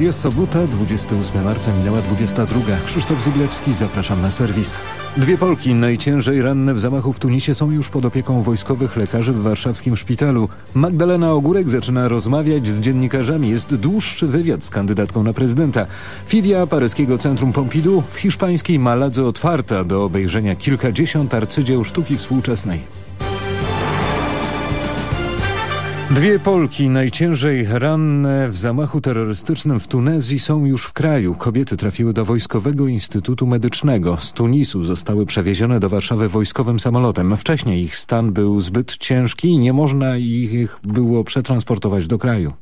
Jest sobota, 28 marca, minęła 22. Krzysztof Zyblewski, zapraszam na serwis. Dwie Polki najciężej ranne w zamachu w Tunisie są już pod opieką wojskowych lekarzy w warszawskim szpitalu. Magdalena Ogórek zaczyna rozmawiać z dziennikarzami. Jest dłuższy wywiad z kandydatką na prezydenta. Filia paryskiego Centrum Pompidou w hiszpańskiej Maladze otwarta do obejrzenia kilkadziesiąt arcydzieł sztuki współczesnej. Dwie Polki najciężej ranne w zamachu terrorystycznym w Tunezji są już w kraju. Kobiety trafiły do Wojskowego Instytutu Medycznego. Z Tunisu zostały przewiezione do Warszawy wojskowym samolotem. Wcześniej ich stan był zbyt ciężki i nie można ich było przetransportować do kraju.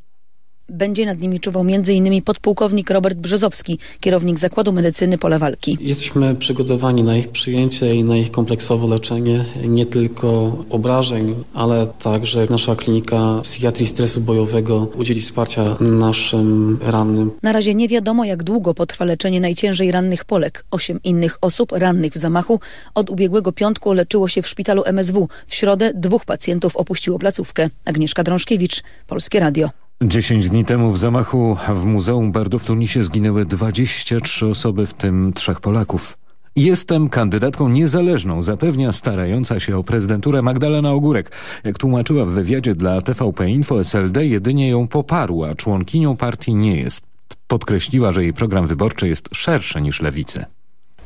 Będzie nad nimi czuwał m.in. podpułkownik Robert Brzozowski, kierownik Zakładu Medycyny Pole Walki. Jesteśmy przygotowani na ich przyjęcie i na ich kompleksowe leczenie, nie tylko obrażeń, ale także nasza klinika psychiatrii stresu bojowego udzieli wsparcia naszym rannym. Na razie nie wiadomo, jak długo potrwa leczenie najciężej rannych Polek. Osiem innych osób rannych w zamachu od ubiegłego piątku leczyło się w szpitalu MSW. W środę dwóch pacjentów opuściło placówkę. Agnieszka Drążkiewicz, Polskie Radio. Dziesięć dni temu w zamachu w Muzeum Bardo w Tunisie zginęły 23 osoby, w tym trzech Polaków. Jestem kandydatką niezależną, zapewnia starająca się o prezydenturę Magdalena Ogórek. Jak tłumaczyła w wywiadzie dla TVP Info, SLD jedynie ją poparła, członkinią partii nie jest. Podkreśliła, że jej program wyborczy jest szerszy niż lewicy.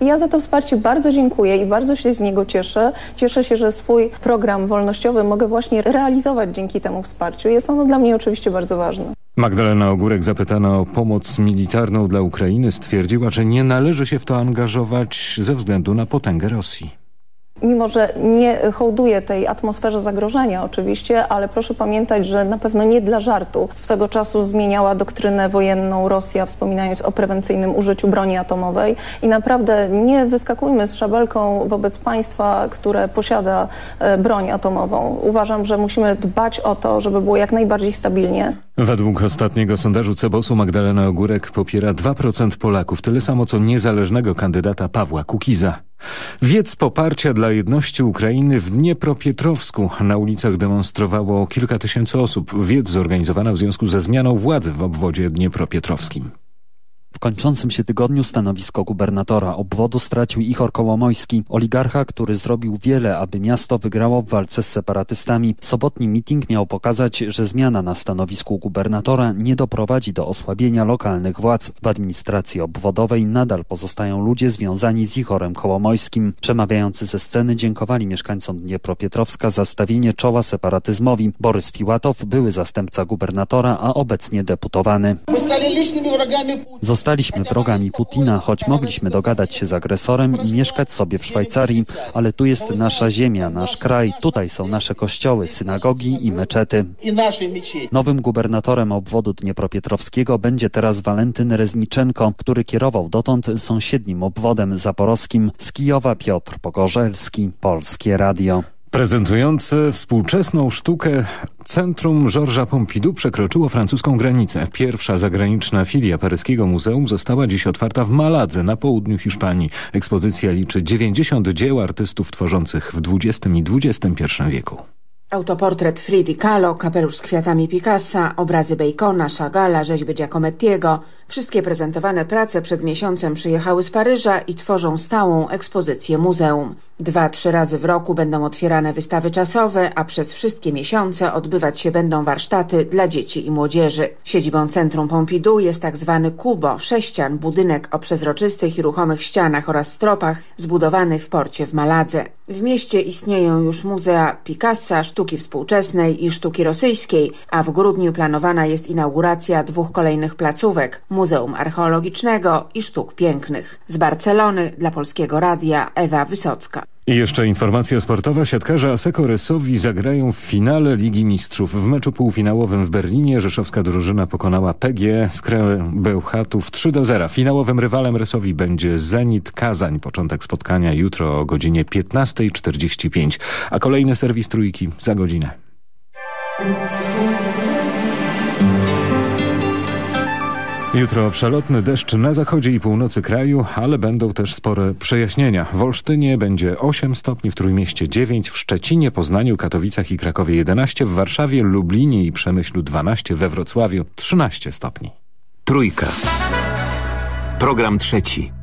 Ja za to wsparcie bardzo dziękuję i bardzo się z niego cieszę. Cieszę się, że swój program wolnościowy mogę właśnie realizować dzięki temu wsparciu. Jest ono dla mnie oczywiście bardzo ważne. Magdalena Ogórek zapytana o pomoc militarną dla Ukrainy stwierdziła, że nie należy się w to angażować ze względu na potęgę Rosji mimo że nie hołduje tej atmosferze zagrożenia oczywiście, ale proszę pamiętać, że na pewno nie dla żartu swego czasu zmieniała doktrynę wojenną Rosja, wspominając o prewencyjnym użyciu broni atomowej i naprawdę nie wyskakujmy z szabelką wobec państwa, które posiada e, broń atomową. Uważam, że musimy dbać o to, żeby było jak najbardziej stabilnie. Według ostatniego sondażu Cebosu Magdalena Ogórek popiera 2% Polaków, tyle samo co niezależnego kandydata Pawła Kukiza. Wiec poparcia dla jedności Ukrainy w Dniepropietrowsku. Na ulicach demonstrowało kilka tysięcy osób. Wiec zorganizowana w związku ze zmianą władzy w obwodzie dniepropietrowskim. W kończącym się tygodniu stanowisko gubernatora obwodu stracił Ichor Kołomojski, oligarcha, który zrobił wiele, aby miasto wygrało w walce z separatystami. Sobotni miting miał pokazać, że zmiana na stanowisku gubernatora nie doprowadzi do osłabienia lokalnych władz. W administracji obwodowej nadal pozostają ludzie związani z Ichorem Kołomojskim. Przemawiający ze sceny dziękowali mieszkańcom Dniepropietrowska za stawienie czoła separatyzmowi. Borys Fiłatow, były zastępca gubernatora, a obecnie deputowany. Zostaliśmy wrogami Putina, choć mogliśmy dogadać się z agresorem i mieszkać sobie w Szwajcarii, ale tu jest nasza ziemia, nasz kraj, tutaj są nasze kościoły, synagogi i meczety. Nowym gubernatorem obwodu Dniepropietrowskiego będzie teraz Walentyn Rezniczenko, który kierował dotąd sąsiednim obwodem zaporowskim z Kijowa Piotr Pogorzelski, Polskie Radio. Prezentujące współczesną sztukę Centrum Georgesa Pompidou przekroczyło francuską granicę. Pierwsza zagraniczna filia paryskiego muzeum została dziś otwarta w Maladze na południu Hiszpanii. Ekspozycja liczy 90 dzieł artystów tworzących w XX i XXI wieku. Autoportret Fridi Kahlo, kapelusz z kwiatami Picassa, obrazy Bacona, Chagalla, rzeźby Giacomettiego. Wszystkie prezentowane prace przed miesiącem przyjechały z Paryża i tworzą stałą ekspozycję muzeum. Dwa, trzy razy w roku będą otwierane wystawy czasowe, a przez wszystkie miesiące odbywać się będą warsztaty dla dzieci i młodzieży. Siedzibą Centrum Pompidou jest tak zwany Kubo, sześcian, budynek o przezroczystych i ruchomych ścianach oraz stropach, zbudowany w porcie w Maladze. W mieście istnieją już muzea Picassa, sztuki współczesnej i sztuki rosyjskiej, a w grudniu planowana jest inauguracja dwóch kolejnych placówek Muzeum Archeologicznego i Sztuk Pięknych. Z Barcelony dla Polskiego Radia Ewa Wysocka. I jeszcze informacja sportowa. Siatkarze Aseko Resowi zagrają w finale Ligi Mistrzów. W meczu półfinałowym w Berlinie rzeszowska drużyna pokonała PG z Bełchatów 3 do 0. Finałowym rywalem Resowi będzie Zenit Kazań. Początek spotkania jutro o godzinie 15.45, a kolejny serwis trójki za godzinę. Jutro przelotny deszcz na zachodzie i północy kraju, ale będą też spore przejaśnienia. W Olsztynie będzie 8 stopni, w Trójmieście 9, w Szczecinie, Poznaniu, Katowicach i Krakowie 11, w Warszawie, Lublinie i Przemyślu 12, we Wrocławiu 13 stopni. Trójka. Program trzeci.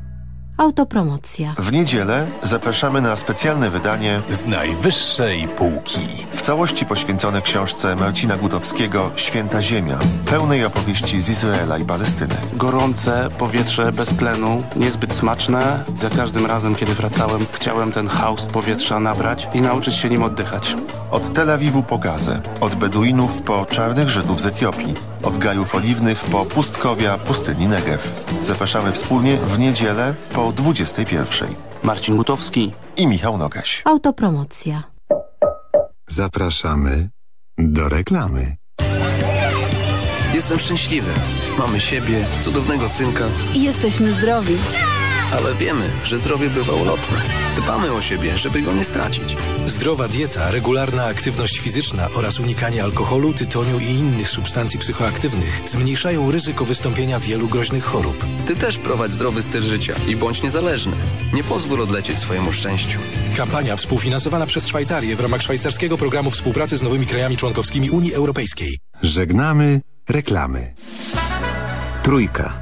Autopromocja. W niedzielę zapraszamy na specjalne wydanie z najwyższej półki. W całości poświęcone książce Marcina Gutowskiego Święta Ziemia, pełnej opowieści z Izraela i Palestyny. Gorące, powietrze bez tlenu, niezbyt smaczne. Za każdym razem, kiedy wracałem, chciałem ten haust powietrza nabrać i nauczyć się nim oddychać. Od Tel Awiwu po Gazę, od Beduinów po czarnych Żydów z Etiopii, od gajów oliwnych po pustkowia pustyni Negev. Zapraszamy wspólnie w niedzielę po 21. Marcin Gutowski i Michał Nogaś. Autopromocja. Zapraszamy do reklamy. Jestem szczęśliwy. Mamy siebie, cudownego synka. I jesteśmy zdrowi. Ale wiemy, że zdrowie bywa ulotne. Dbamy o siebie, żeby go nie stracić. Zdrowa dieta, regularna aktywność fizyczna oraz unikanie alkoholu, tytoniu i innych substancji psychoaktywnych zmniejszają ryzyko wystąpienia wielu groźnych chorób. Ty też prowadź zdrowy styl życia i bądź niezależny. Nie pozwól odlecieć swojemu szczęściu. Kampania współfinansowana przez Szwajcarię w ramach szwajcarskiego programu współpracy z nowymi krajami członkowskimi Unii Europejskiej. Żegnamy reklamy. Trójka.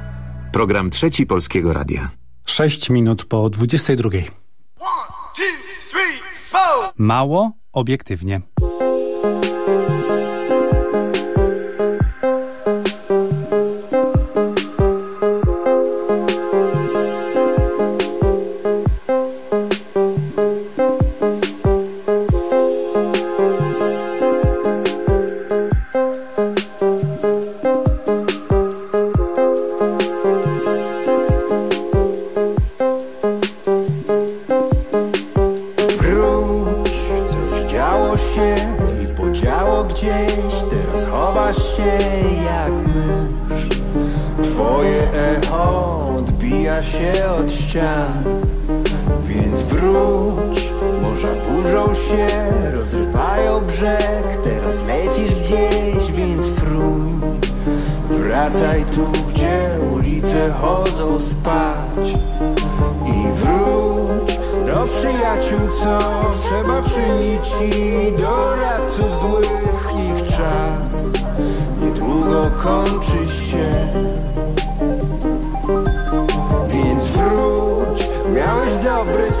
Program trzeci Polskiego Radia. 6 minut po 22. Mało obiektywnie.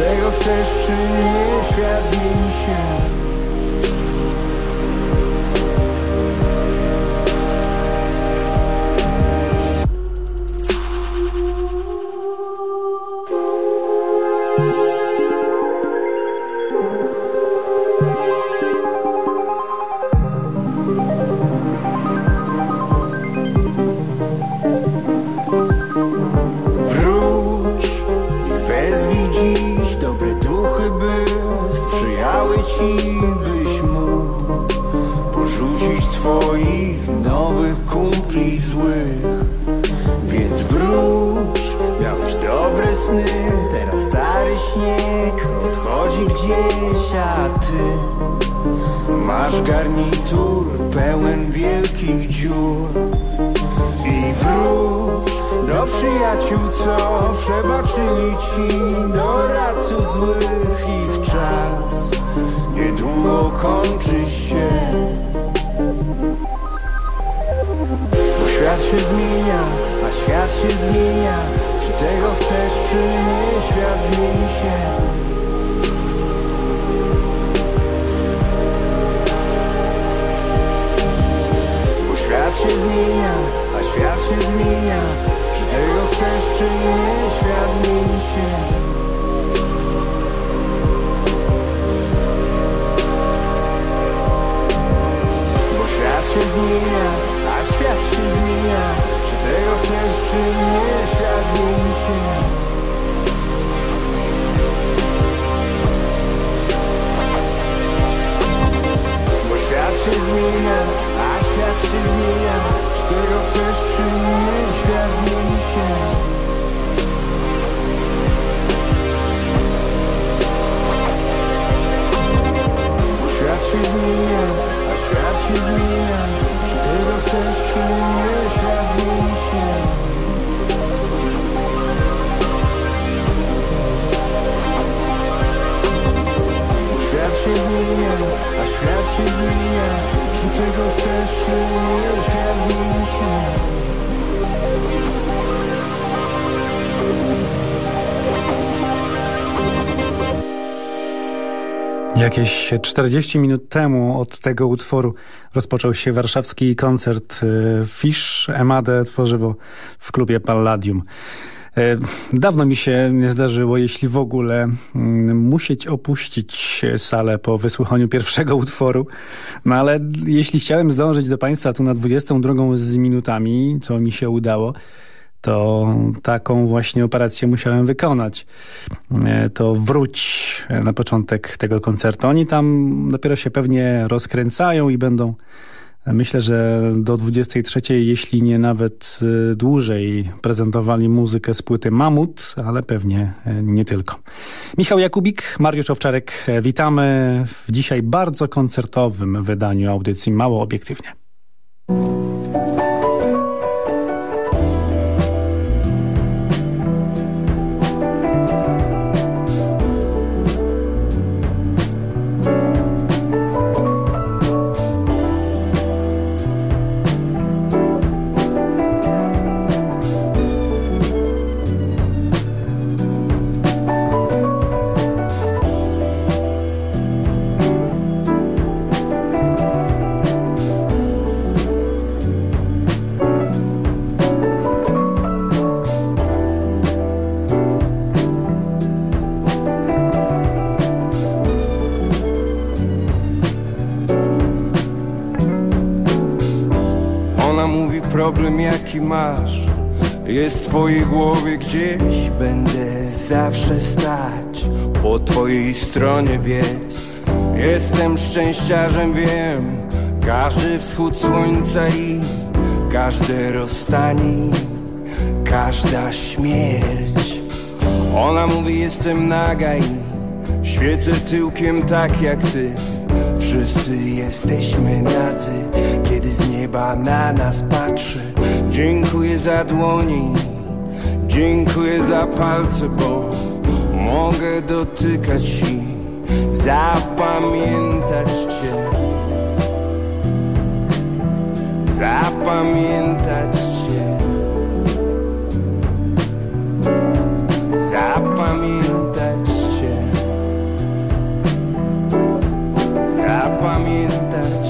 Tego chcesz czy nie, świat zmieni się się zmienia, a świat się zmienia. Czy tego chcesz, czy nie, świat zmieni się. Się zmienia, a świat się zmienia. Czy tego chcesz, czy nie, świat zmieni się. Bo świat się zmienia się zmienia Czy tego chcesz, czy nie, świat zmieni się. Świat się zmienia, a świat się zmienia. Czy tego chcesz, czy nie, świat zmieni się. Świat się zmienia, a świat się zmienia. Czy tego chcesz, czy nie, się Jakieś 40 minut temu od tego utworu rozpoczął się warszawski koncert y, Fish Emadę Tworzywo w klubie Palladium. Y, dawno mi się nie zdarzyło, jeśli w ogóle, mm, musieć opuścić salę po wysłuchaniu pierwszego utworu. No ale jeśli chciałem zdążyć do Państwa tu na 22 z minutami, co mi się udało, to taką właśnie operację musiałem wykonać. E, to wróć na początek tego koncertu. Oni tam dopiero się pewnie rozkręcają i będą Myślę, że do 23, jeśli nie nawet e, dłużej, prezentowali muzykę z płyty Mamut, ale pewnie e, nie tylko. Michał Jakubik, Mariusz Owczarek, witamy w dzisiaj bardzo koncertowym wydaniu audycji Mało Obiektywnie. Wschód słońca i Każde rozstanie Każda śmierć. Ona mówi jestem naga i Świecę tyłkiem tak jak ty. Wszyscy jesteśmy nadzy Kiedy z nieba na nas patrzy. Dziękuję za dłoni Dziękuję za palce, bo Mogę dotykać i Zapamiętać Cię Zapamiętać Cię Zapamiętać zapamiętać Cię. problem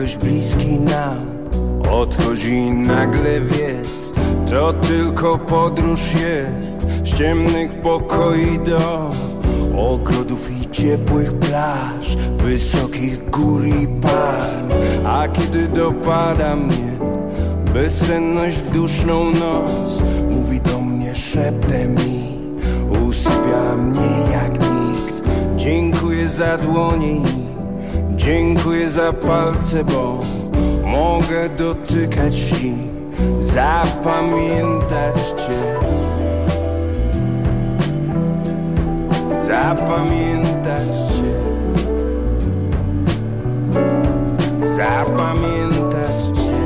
ktoś bliski nam. Odchodzi nagle wiedz To tylko podróż jest. Z ciemnych pokoi do Ogrodów i ciepłych plaż Wysokich gór i palm. A kiedy dopada mnie Bezsenność w duszną noc Mówi do mnie szeptem i Usypia mnie jak Dziękuję za dłoni, dziękuję za palce, bo mogę dotykać i zapamiętać Cię. Zapamiętać Cię. Zapamiętać Cię.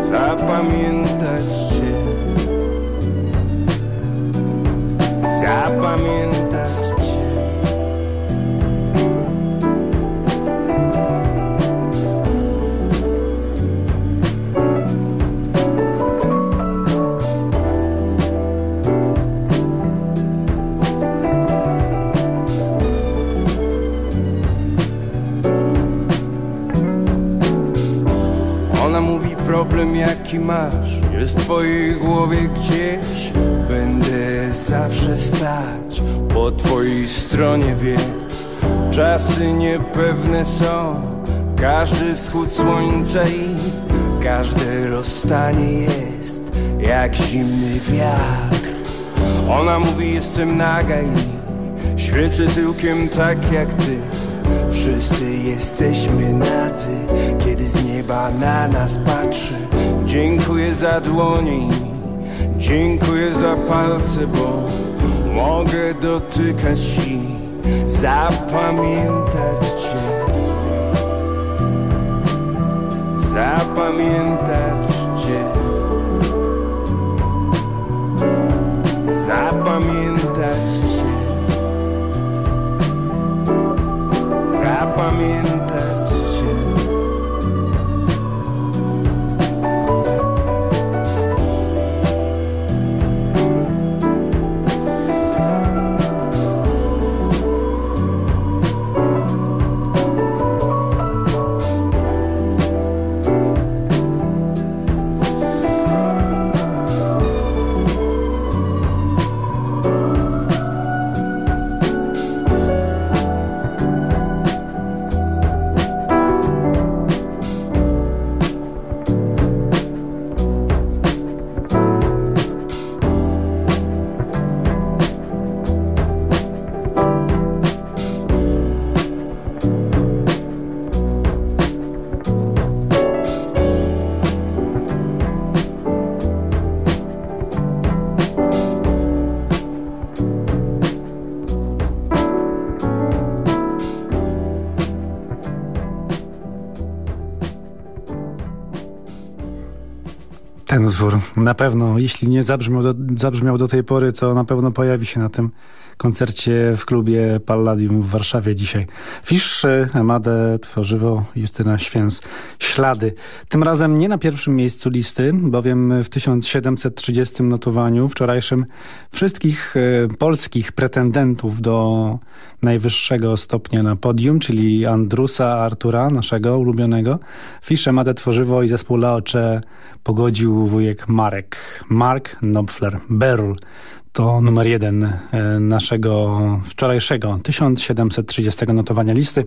Zapamiętać Cię. zapamiętać Cię. Mówi problem jaki masz. Jest w twojej głowie gdzieś. Będę zawsze stać. Po twojej stronie, wiedz. Czasy niepewne są. Każdy wschód słońca i każde rozstanie jest Jak zimny wiatr. Ona mówi jestem naga i świecę tyłkiem tak jak ty Wszyscy jesteśmy nadzy Kiedy z nieba na nas patrzy Dziękuję za dłoni Dziękuję za palce, bo mogę dotykać i zapamiętać Cię. Zapamiętać Cię. Zapamiętać Cię. Zapamiętać Ten utwór na pewno, jeśli nie zabrzmiał do, zabrzmiał do tej pory, to na pewno pojawi się na tym koncercie w klubie Palladium w Warszawie dzisiaj. Fisz, Emadę, Tworzywo, Justyna Święs, Ślady. Tym razem nie na pierwszym miejscu listy, bowiem w 1730 notowaniu wczorajszym wszystkich e, polskich pretendentów do najwyższego stopnia na podium, czyli Andrusa Artura, naszego ulubionego, Fisz, Emadę, Tworzywo i zespół Laocze pogodził wujek Marek. Mark Knopfler Berl to numer jeden e, naszego wczorajszego 1730 notowania listy.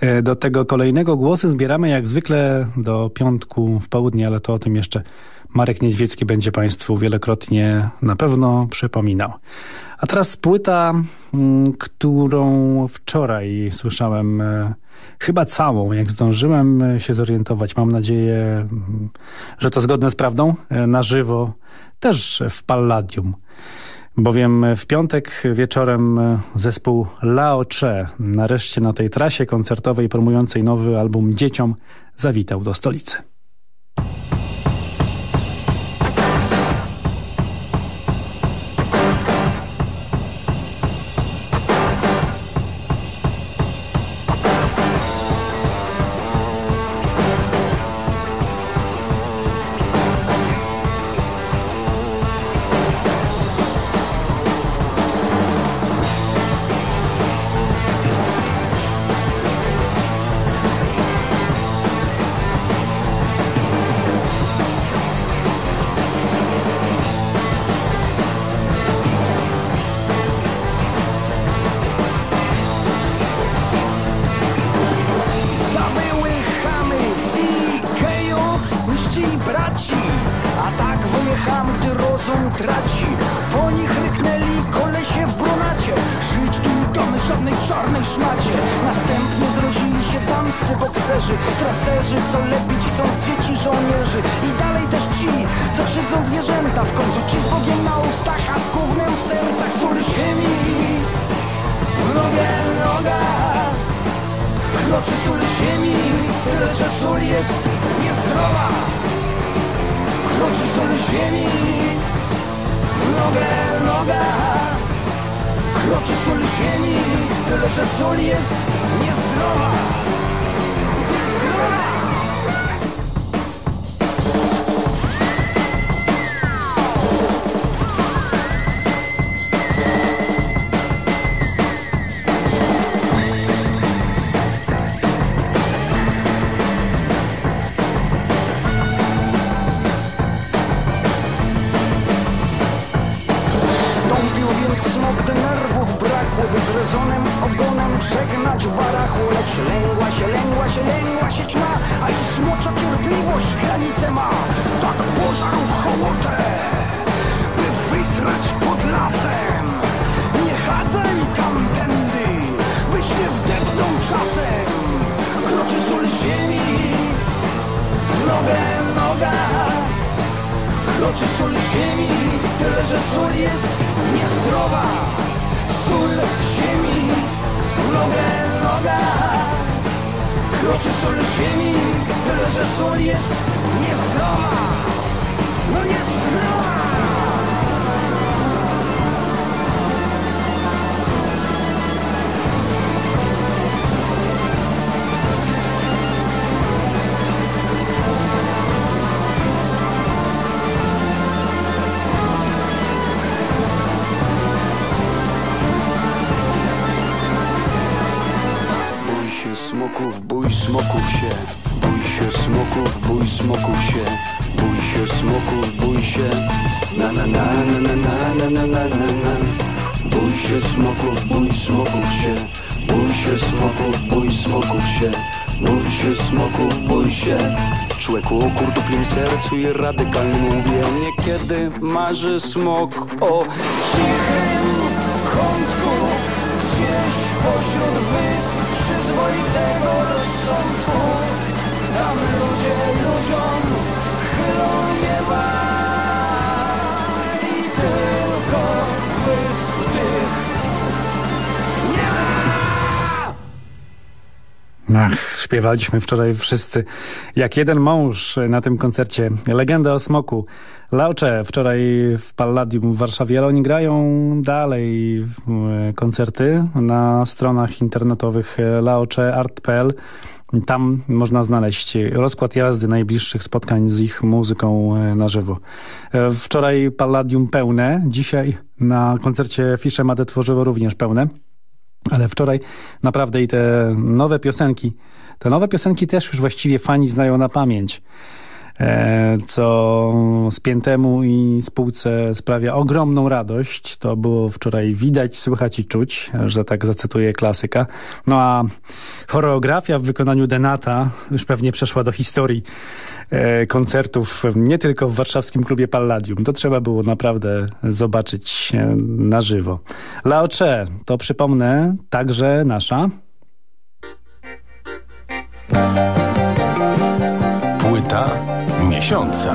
E, do tego kolejnego głosy zbieramy jak zwykle do piątku w południe, ale to o tym jeszcze Marek Niedźwiecki będzie Państwu wielokrotnie na pewno przypominał. A teraz płyta, mm, którą wczoraj słyszałem e, chyba całą, jak zdążyłem się zorientować. Mam nadzieję, mm, że to zgodne z prawdą. Na żywo, też w Palladium. Bowiem w piątek wieczorem zespół Lao Che nareszcie na tej trasie koncertowej promującej nowy album dzieciom zawitał do stolicy. Kroczy sól ziemi, tyle że sól jest niezdrowa. No niezdrowa smoków, bój smoków się. Bój się smoków, bój smoków się. Bój się smoków, bój się. Na na na na na na na na na na Bój się smoków, bój smoków się. Bój się smoków, bój smoków się. Bój się smoków, bój się. Człeku o kurtuplim sercu i radykalnym łbie. Niekiedy marzy smok o cichym kątku Gdzieś pośród wysp przyzwoitego rozsądku Tam ludzie ludziom chylą nieba I tylko wysp tych. Nie ma! Ach, śpiewaliśmy wczoraj wszyscy jak jeden mąż na tym koncercie. Legenda o smoku. Laocze wczoraj w Palladium w Warszawie, ale oni grają dalej e, koncerty na stronach internetowych e, laocheart.pl. Tam można znaleźć rozkład jazdy najbliższych spotkań z ich muzyką e, na żywo. Wczoraj Palladium pełne, dzisiaj na koncercie Fisze Made Tworzywo również pełne. Ale wczoraj naprawdę i te nowe piosenki, te nowe piosenki też już właściwie fani znają na pamięć. E, co spiętemu i spółce sprawia ogromną radość. To było wczoraj widać, słychać i czuć, że tak zacytuję klasyka. No a choreografia w wykonaniu Denata już pewnie przeszła do historii e, koncertów nie tylko w warszawskim klubie Palladium. To trzeba było naprawdę zobaczyć e, na żywo. Laocze, to przypomnę, także nasza... Płyta miesiąca.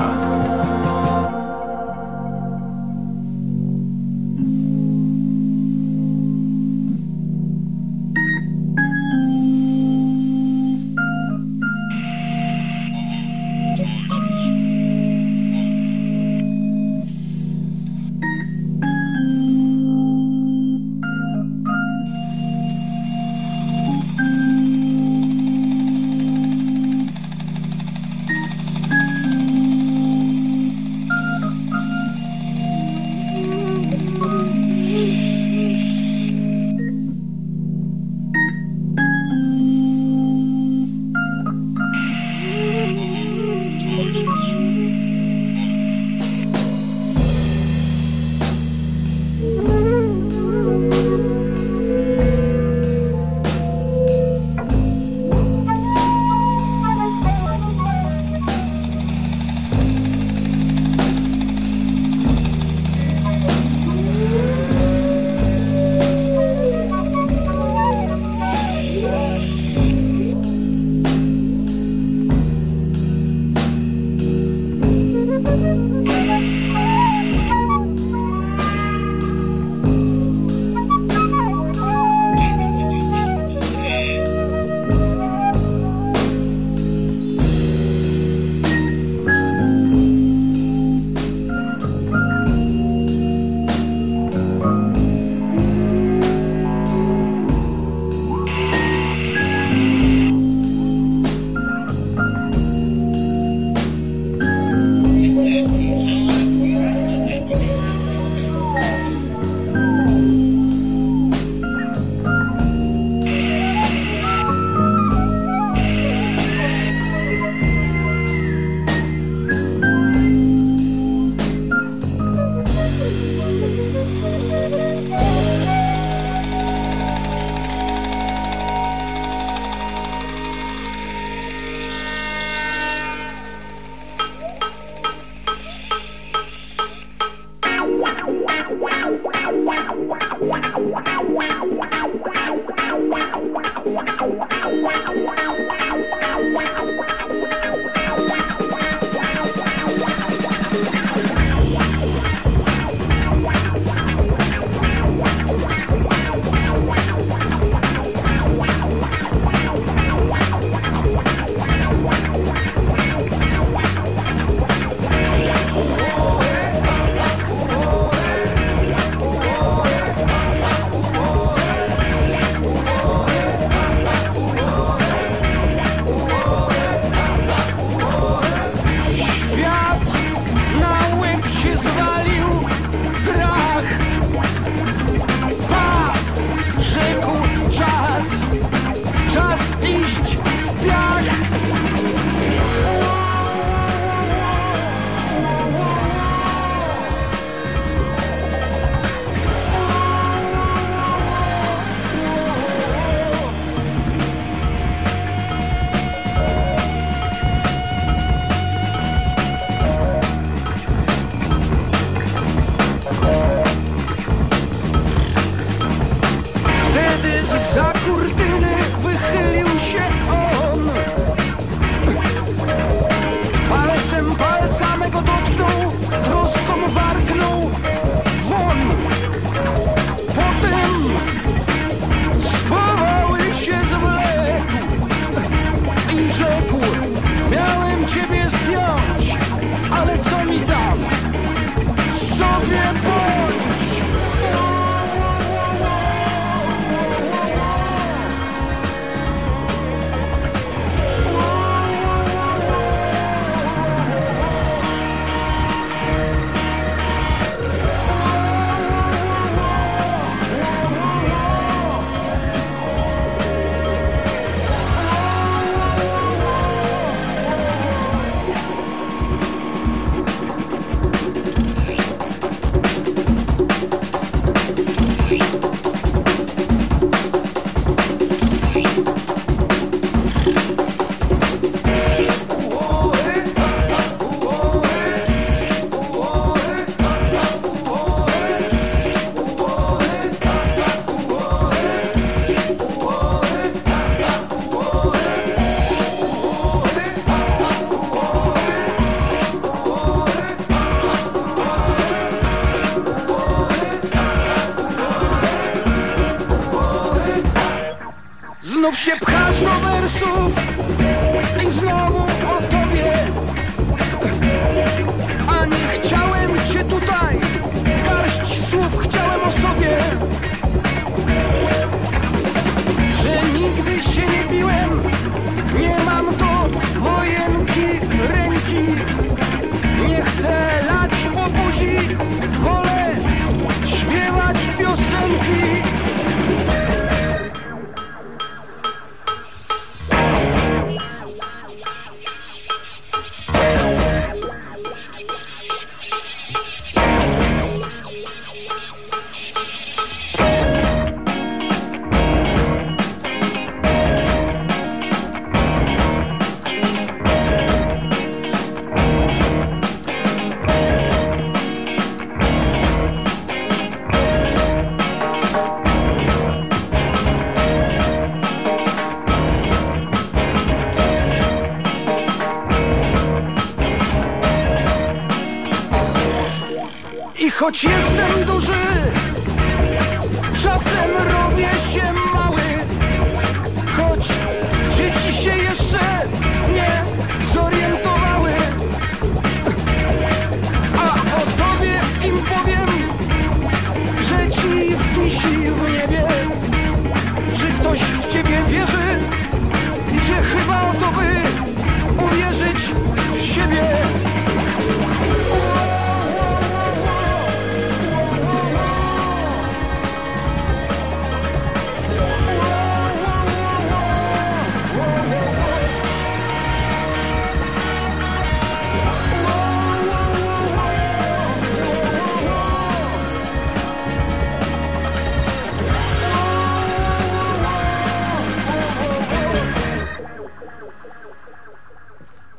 Znów się pchasz do wersów i znowu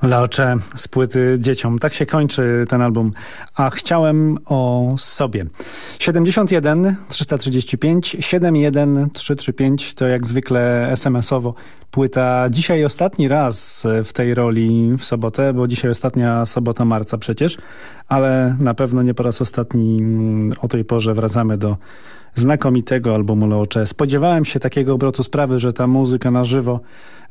Laocze z płyty Dzieciom. Tak się kończy ten album. A chciałem o sobie. 71 335 71 335 to jak zwykle SMS-owo płyta. Dzisiaj ostatni raz w tej roli w sobotę, bo dzisiaj ostatnia sobota marca przecież, ale na pewno nie po raz ostatni o tej porze wracamy do znakomitego albumu Laocze. Spodziewałem się takiego obrotu sprawy, że ta muzyka na żywo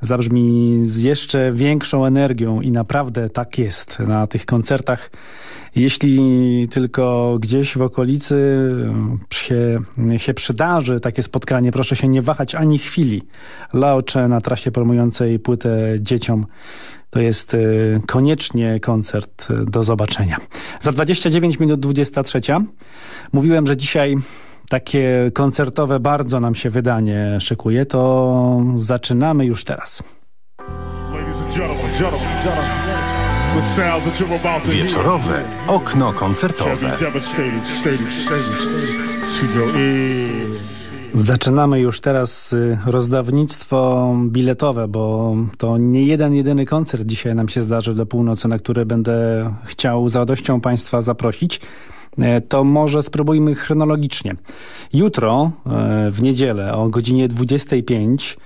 zabrzmi z jeszcze większą energią i naprawdę tak jest na tych koncertach. Jeśli tylko gdzieś w okolicy się, się przydarzy takie spotkanie, proszę się nie wahać ani chwili. Laocze na trasie promującej płytę dzieciom to jest koniecznie koncert do zobaczenia. Za 29 minut 23. Mówiłem, że dzisiaj takie koncertowe bardzo nam się wydanie szykuje, to zaczynamy już teraz. Wieczorowe okno koncertowe. Zaczynamy już teraz y, rozdawnictwo biletowe, bo to nie jeden, jedyny koncert dzisiaj nam się zdarzy do północy, na który będę chciał z radością Państwa zaprosić to może spróbujmy chronologicznie. Jutro, w niedzielę o godzinie 25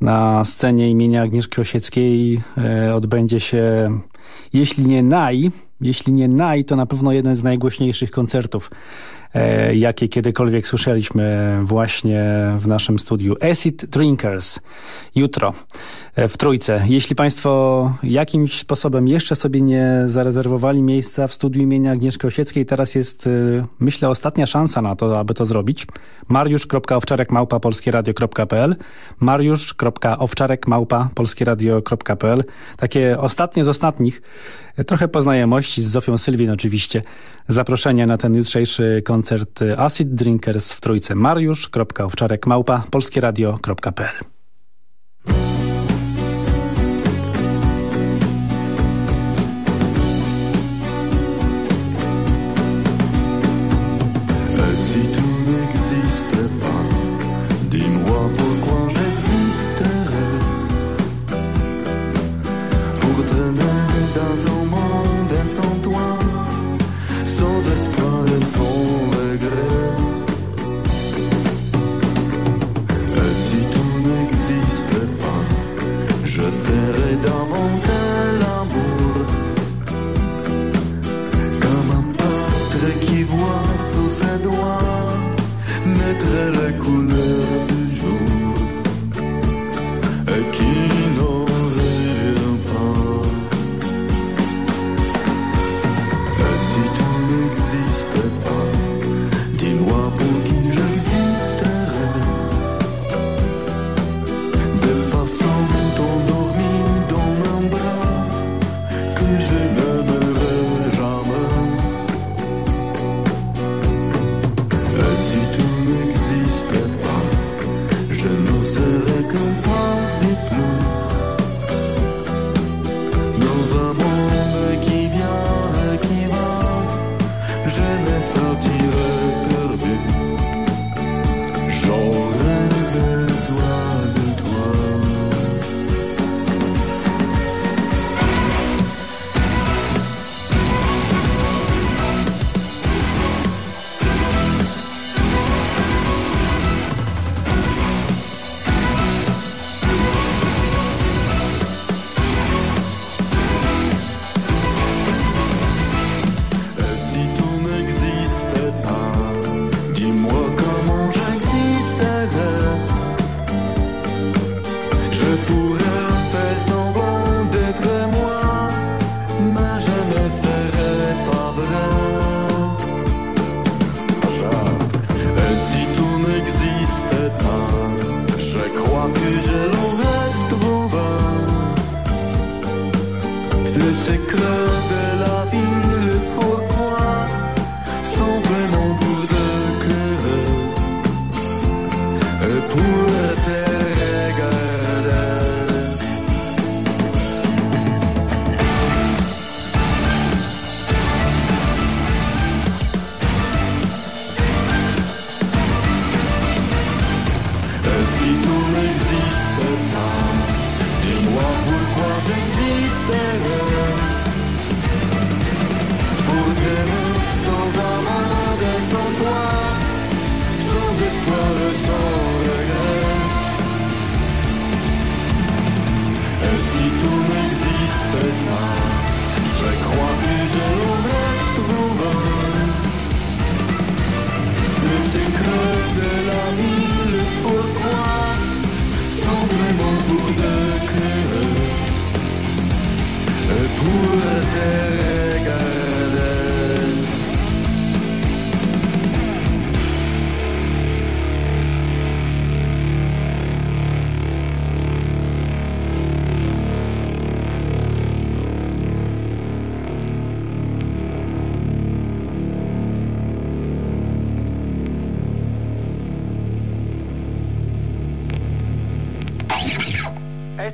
na scenie imienia Agnieszki Osieckiej odbędzie się, jeśli nie naj, jeśli nie naj, to na pewno jeden z najgłośniejszych koncertów jakie kiedykolwiek słyszeliśmy właśnie w naszym studiu. Acid Drinkers. Jutro w Trójce. Jeśli Państwo jakimś sposobem jeszcze sobie nie zarezerwowali miejsca w studiu imienia Agnieszki Osieckiej, teraz jest, myślę, ostatnia szansa na to, aby to zrobić. mariusz.owczarek.polskieradio.pl mariusz.owczarek.polskieradio.pl Takie ostatnie z ostatnich, trochę poznajomości z Zofią Sylwin oczywiście, zaproszenie na ten jutrzejszy koncert Acid Drinkers w Trójce. mariusz.owczarek.polskieradio.pl Si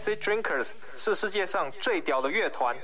sit drinkers 是世界上最屌的乐团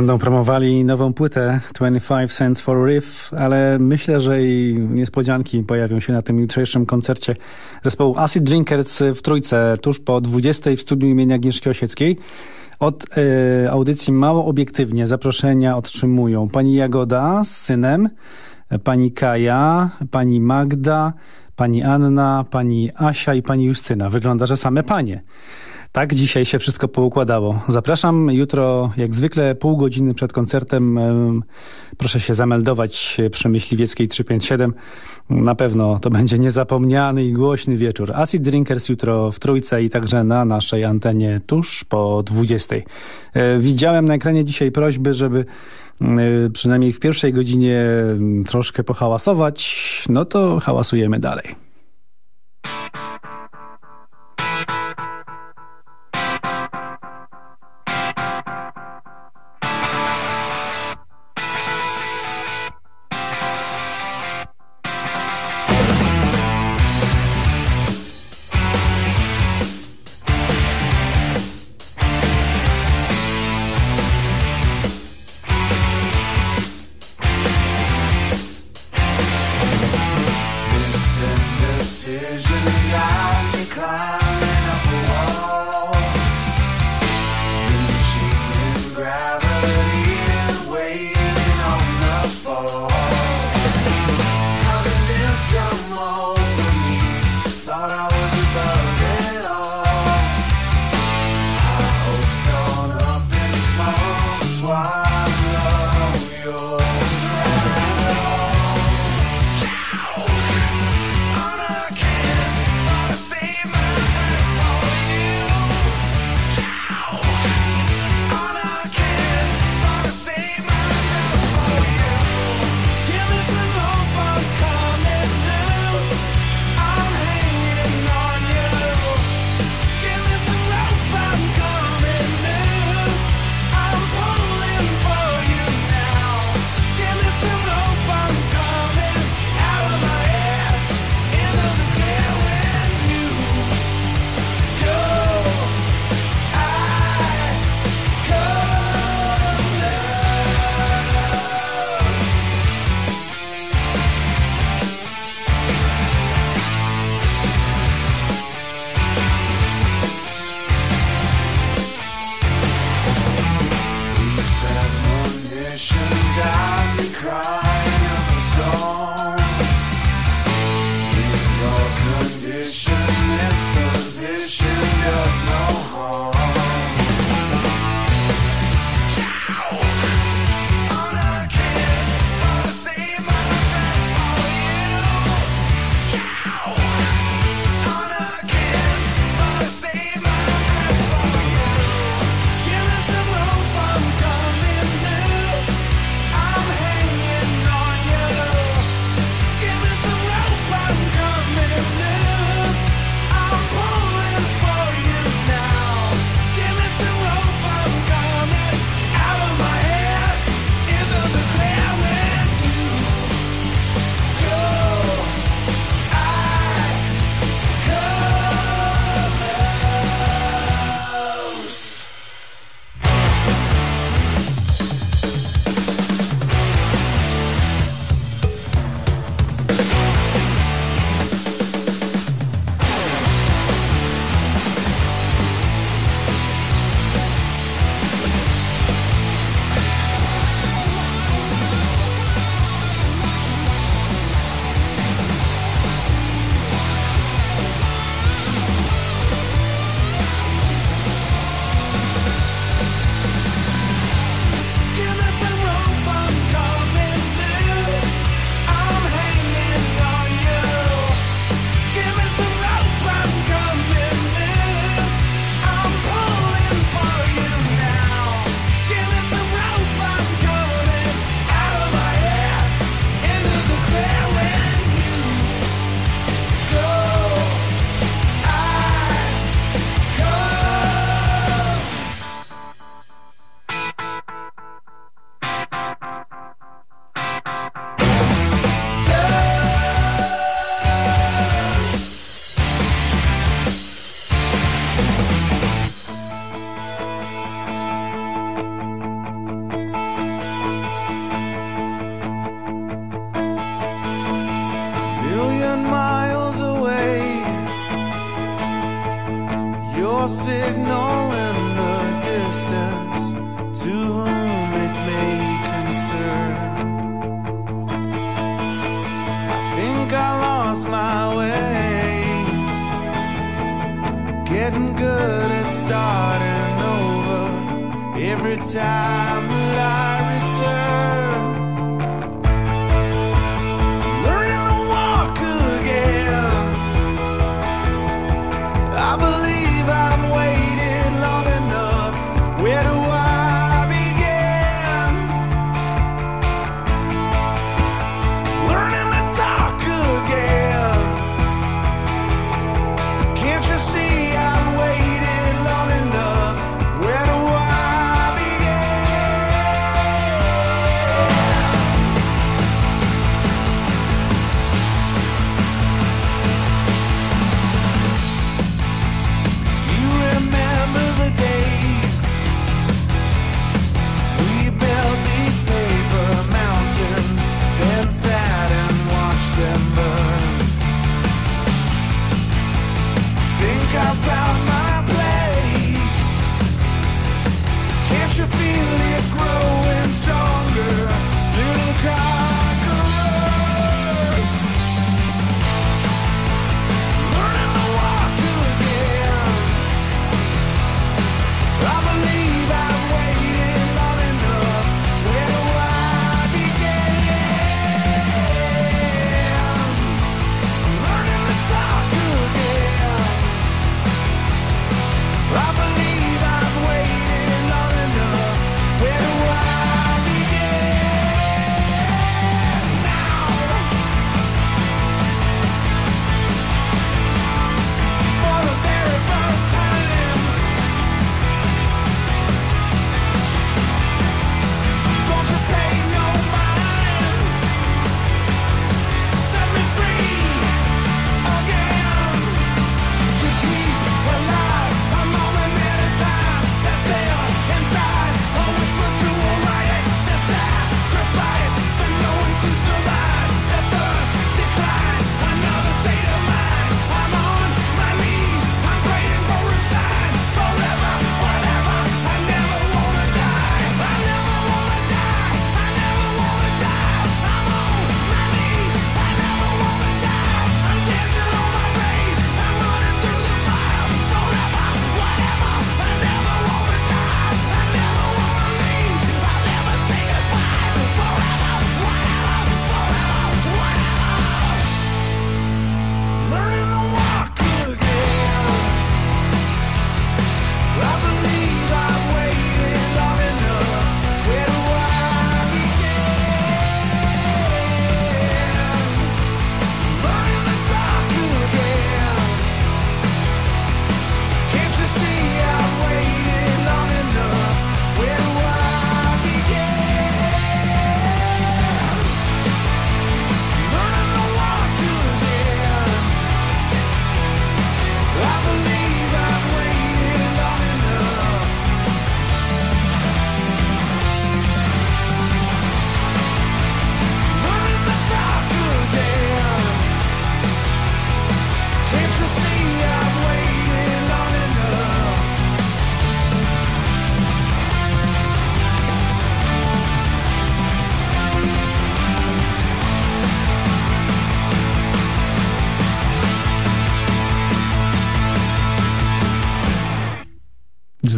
będą promowali nową płytę 25 Cents for Riff, ale myślę, że i niespodzianki pojawią się na tym jutrzejszym koncercie zespołu Acid Drinkers w Trójce, tuż po 20 w studiu imienia Agnieszki Osieckiej. Od y, audycji mało obiektywnie zaproszenia otrzymują pani Jagoda z synem, pani Kaja, pani Magda, pani Anna, pani Asia i pani Justyna. Wygląda, że same panie. Tak dzisiaj się wszystko poukładało. Zapraszam jutro, jak zwykle, pół godziny przed koncertem. Proszę się zameldować przy Myśliwieckiej 357. Na pewno to będzie niezapomniany i głośny wieczór. Acid Drinkers jutro w Trójce i także na naszej antenie tuż po 20. E, widziałem na ekranie dzisiaj prośby, żeby e, przynajmniej w pierwszej godzinie troszkę pohałasować. No to hałasujemy dalej.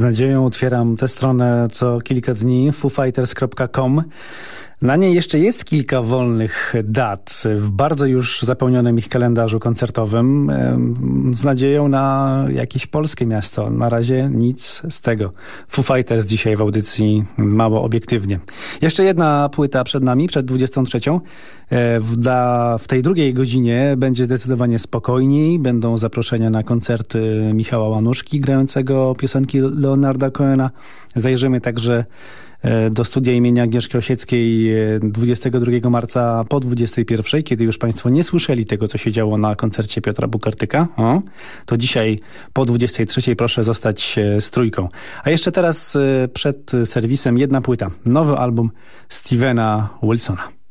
Z nadzieją otwieram tę stronę co kilka dni, fufighters.com. Na niej jeszcze jest kilka wolnych dat w bardzo już zapełnionym ich kalendarzu koncertowym z nadzieją na jakieś polskie miasto. Na razie nic z tego. Foo Fighters dzisiaj w audycji mało obiektywnie. Jeszcze jedna płyta przed nami, przed 23. E, w, dla, w tej drugiej godzinie będzie zdecydowanie spokojniej. Będą zaproszenia na koncerty Michała Łanuszki grającego piosenki Leonarda Cohena. Zajrzymy także E, do studia imienia Agnieszki Osieckiej e, 22 marca po 21, kiedy już Państwo nie słyszeli tego, co się działo na koncercie Piotra Bukartyka, o, to dzisiaj po 23 proszę zostać e, z trójką. A jeszcze teraz przed serwisem jedna płyta, nowy album Stevena Wilsona.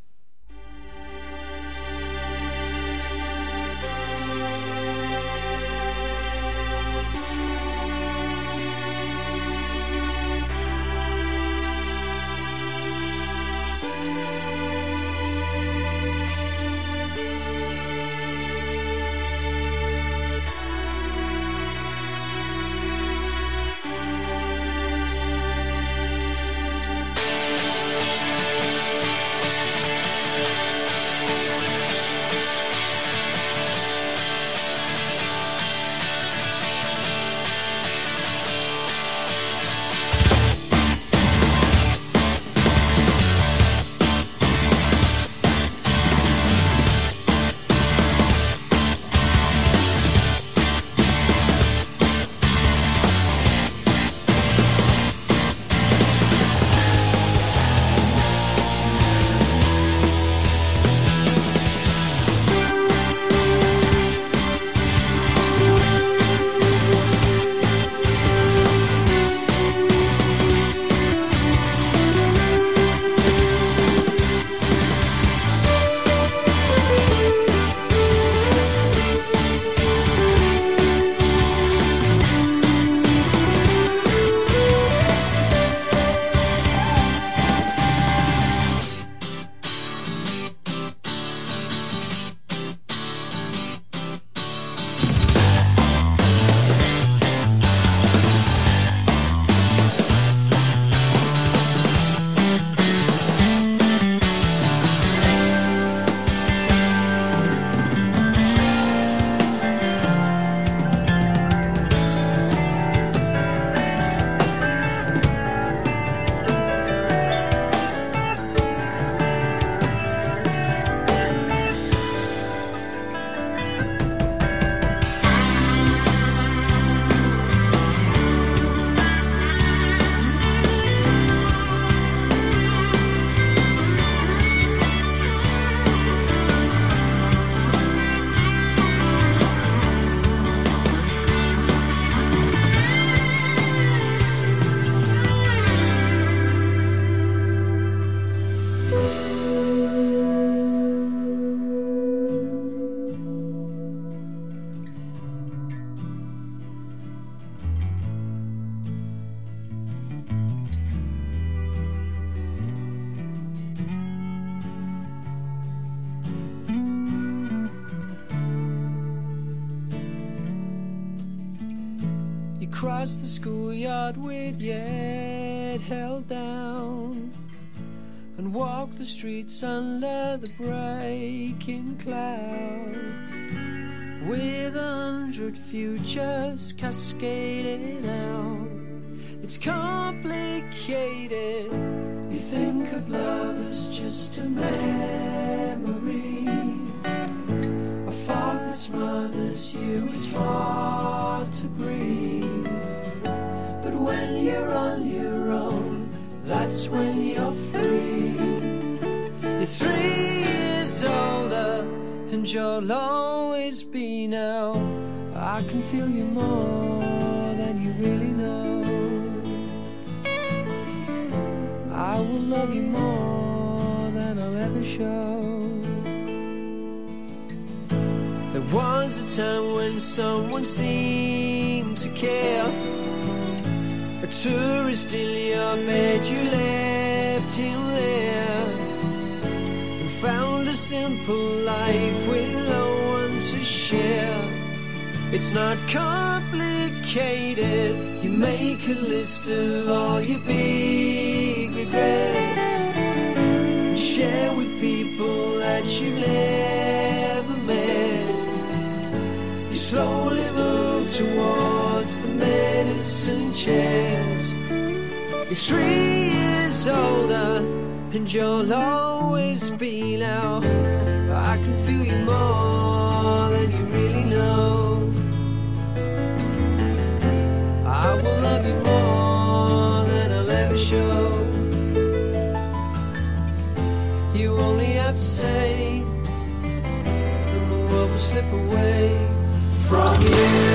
Cross the schoolyard with yet held down and walk the streets under the breaking cloud with a hundred futures cascading out. It's complicated. You think of love as just a memory, a fog that smothers you. It's hard to breathe, when you're on your own, that's when you're free. You're three years older, and you'll always be now. I can feel you more than you really know. I will love you more than I'll ever show. There was a time when someone seemed to care. Tourist in your bed, you left him there and found a simple life with no one to share. It's not complicated. You make a list of all your big regrets and share with people that you've never met. You slowly move towards the medicine chest. You're three years older, and you'll always be now. I can feel you more than you really know. I will love you more than I'll ever show. You only have to say, and the world will slip away from you.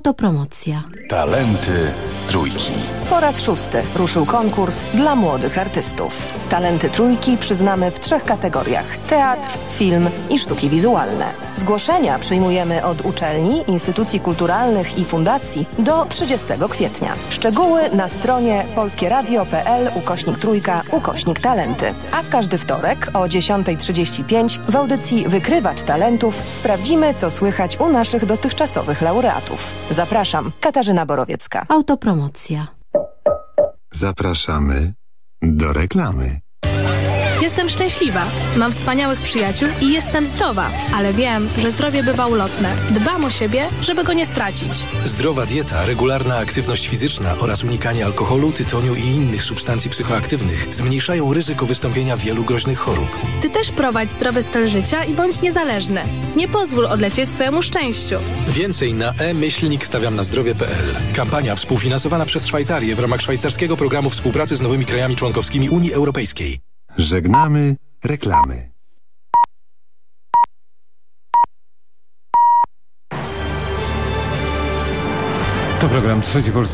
Autopromocja. Talenty trójki. Po raz szósty ruszył konkurs dla młodych artystów. Talenty trójki przyznamy w trzech kategoriach: teatr, film i sztuki wizualne. Zgłoszenia przyjmujemy od uczelni, instytucji kulturalnych i fundacji do 30 kwietnia. Szczegóły na stronie polskieradio.pl ukośnik trójka ukośnik talenty. A w każdy wtorek o 10.35 w audycji Wykrywacz Talentów sprawdzimy, co słychać u naszych dotychczasowych laureatów. Zapraszam, Katarzyna Borowiecka. Autopromocja. Zapraszamy do reklamy. Jestem szczęśliwa, mam wspaniałych przyjaciół i jestem zdrowa, ale wiem, że zdrowie bywa ulotne. Dbam o siebie, żeby go nie stracić. Zdrowa dieta, regularna aktywność fizyczna oraz unikanie alkoholu, tytoniu i innych substancji psychoaktywnych zmniejszają ryzyko wystąpienia wielu groźnych chorób. Ty też prowadź zdrowy styl życia i bądź niezależny. Nie pozwól odlecieć swojemu szczęściu. Więcej na e-myślnik stawiam na zdrowie.pl. Kampania współfinansowana przez Szwajcarię w ramach szwajcarskiego programu współpracy z nowymi krajami członkowskimi Unii Europejskiej. Żegnamy reklamy. To program Trzeci Polski.